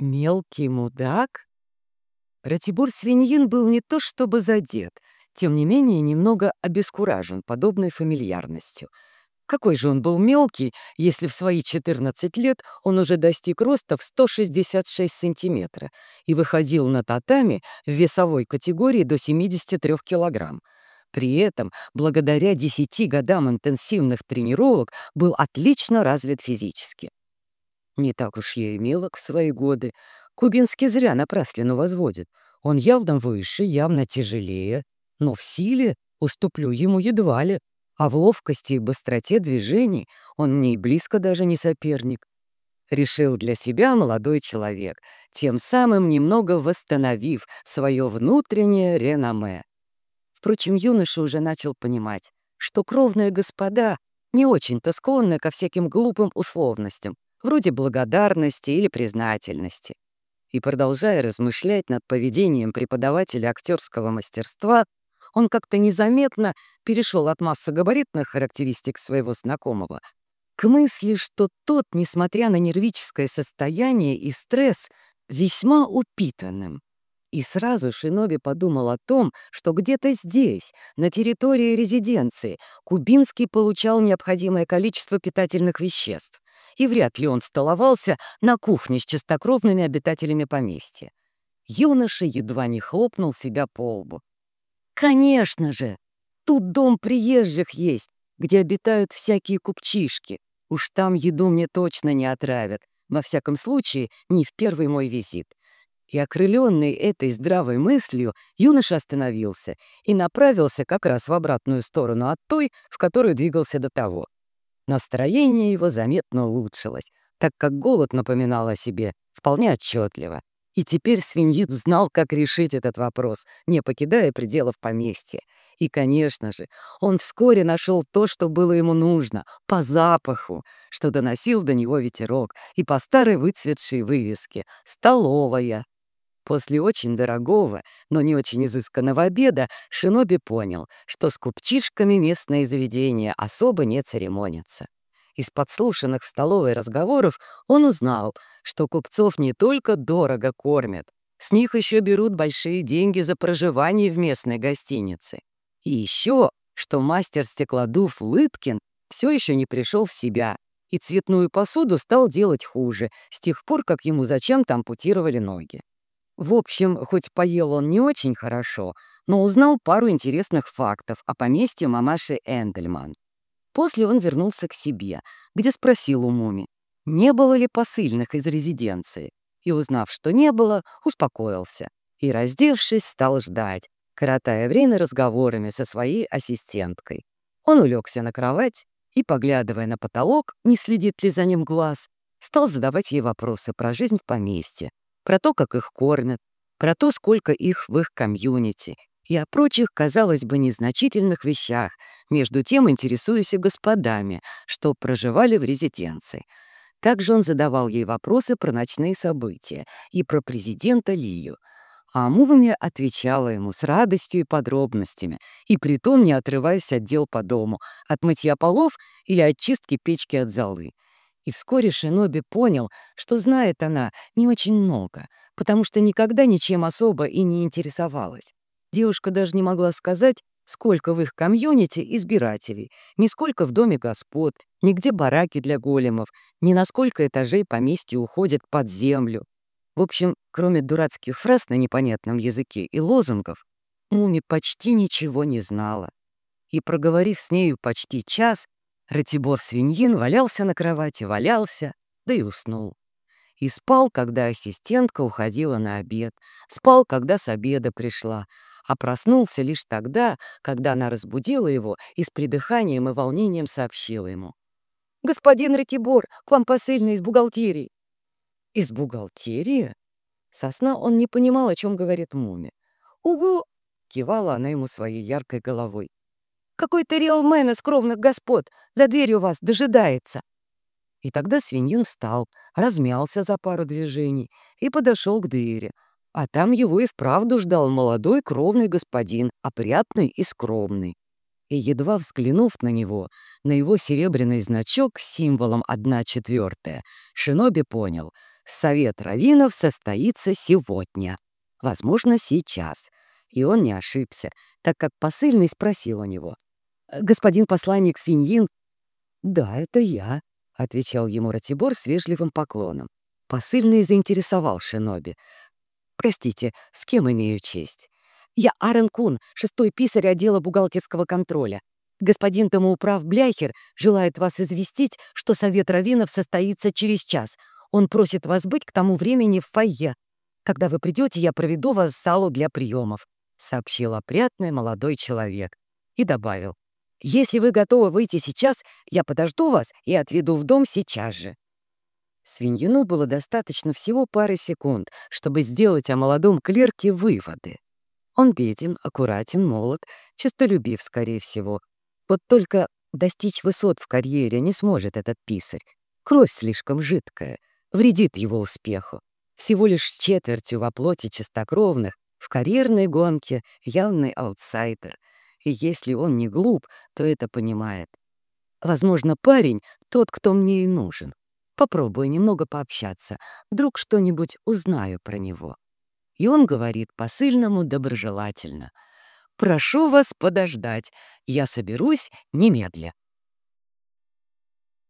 Мелкий мудак? Ратибор Свиньин был не то чтобы задет, тем не менее немного обескуражен подобной фамильярностью. Какой же он был мелкий, если в свои 14 лет он уже достиг роста в 166 сантиметра и выходил на татами в весовой категории до 73 килограмм. При этом, благодаря 10 годам интенсивных тренировок, был отлично развит физически. Не так уж я и мелок в свои годы. Кубинский зря напраслину возводит. Он явно выше, явно тяжелее, но в силе уступлю ему едва ли, а в ловкости и быстроте движений он мне и близко даже не соперник. Решил для себя молодой человек, тем самым немного восстановив свое внутреннее реноме. Впрочем, юноша уже начал понимать, что кровные господа не очень-то склонны ко всяким глупым условностям, вроде благодарности или признательности. И продолжая размышлять над поведением преподавателя актерского мастерства, он как-то незаметно перешел от массогабаритных характеристик своего знакомого к мысли, что тот, несмотря на нервическое состояние и стресс, весьма упитанным. И сразу Шиноби подумал о том, что где-то здесь, на территории резиденции, Кубинский получал необходимое количество питательных веществ и вряд ли он столовался на кухне с чистокровными обитателями поместья. Юноша едва не хлопнул себя по лбу. «Конечно же! Тут дом приезжих есть, где обитают всякие купчишки. Уж там еду мне точно не отравят. Во всяком случае, не в первый мой визит». И окрыленный этой здравой мыслью, юноша остановился и направился как раз в обратную сторону от той, в которую двигался до того. Настроение его заметно улучшилось, так как голод напоминал о себе вполне отчетливо. И теперь свиньит знал, как решить этот вопрос, не покидая пределов поместья. И, конечно же, он вскоре нашел то, что было ему нужно, по запаху, что доносил до него ветерок, и по старой выцветшей вывеске «Столовая». После очень дорогого, но не очень изысканного обеда Шиноби понял, что с купчишками местные заведения особо не церемонятся. Из подслушанных в столовой разговоров он узнал, что купцов не только дорого кормят, с них еще берут большие деньги за проживание в местной гостинице. И еще, что мастер стеклодув Лыткин все еще не пришел в себя и цветную посуду стал делать хуже с тех пор, как ему зачем-то ампутировали ноги. В общем, хоть поел он не очень хорошо, но узнал пару интересных фактов о поместье мамаши Эндельман. После он вернулся к себе, где спросил у Муми, не было ли посыльных из резиденции, и, узнав, что не было, успокоился и, раздевшись, стал ждать, коротая время разговорами со своей ассистенткой. Он улегся на кровать и, поглядывая на потолок, не следит ли за ним глаз, стал задавать ей вопросы про жизнь в поместье, про то, как их кормят, про то, сколько их в их комьюнити, и о прочих, казалось бы, незначительных вещах, между тем интересуясь и господами, что проживали в резиденции. Также он задавал ей вопросы про ночные события и про президента Лию. А Мувами отвечала ему с радостью и подробностями, и притом не отрываясь от дел по дому, от мытья полов или от чистки печки от золы. И вскоре Шиноби понял, что знает она не очень много, потому что никогда ничем особо и не интересовалась. Девушка даже не могла сказать, сколько в их комьюнити избирателей, ни сколько в доме господ, ни где бараки для големов, ни на сколько этажей поместья уходят под землю. В общем, кроме дурацких фраз на непонятном языке и лозунгов, Муми почти ничего не знала. И, проговорив с нею почти час, Ратибор Свиньин валялся на кровати, валялся, да и уснул. И спал, когда ассистентка уходила на обед, спал, когда с обеда пришла, а проснулся лишь тогда, когда она разбудила его и с придыханием и волнением сообщила ему. «Господин Ратибор, к вам посыльный из бухгалтерии». «Из бухгалтерии?» Сосна он не понимал, о чем говорит Муми. «Угу!» — кивала она ему своей яркой головой. Какой-то риэлмен из кровных господ за дверью вас дожидается. И тогда свиньин встал, размялся за пару движений и подошел к двери. А там его и вправду ждал молодой кровный господин, опрятный и скромный. И едва взглянув на него, на его серебряный значок с символом «одна четвертая», Шиноби понял — Совет раввинов состоится сегодня. Возможно, сейчас. И он не ошибся, так как посыльный спросил у него. «Господин посланник Свиньин?» «Да, это я», — отвечал ему Ратибор с вежливым поклоном. Посыльный заинтересовал Шиноби. «Простите, с кем имею честь?» «Я Арен Кун, шестой писарь отдела бухгалтерского контроля. Господин Домоуправ Бляхер желает вас известить, что совет раввинов состоится через час. Он просит вас быть к тому времени в фойе. Когда вы придете, я проведу вас в залу для приемов», — сообщил опрятный молодой человек. И добавил. «Если вы готовы выйти сейчас, я подожду вас и отведу в дом сейчас же». Свиньину было достаточно всего пары секунд, чтобы сделать о молодом клерке выводы. Он беден, аккуратен, молод, честолюбив, скорее всего. Вот только достичь высот в карьере не сможет этот писарь. Кровь слишком жидкая, вредит его успеху. Всего лишь четвертью во плоти чистокровных, в карьерной гонке явный аутсайдер. И если он не глуп, то это понимает. Возможно, парень — тот, кто мне и нужен. Попробую немного пообщаться. Вдруг что-нибудь узнаю про него. И он говорит посыльному доброжелательно. «Прошу вас подождать. Я соберусь немедля».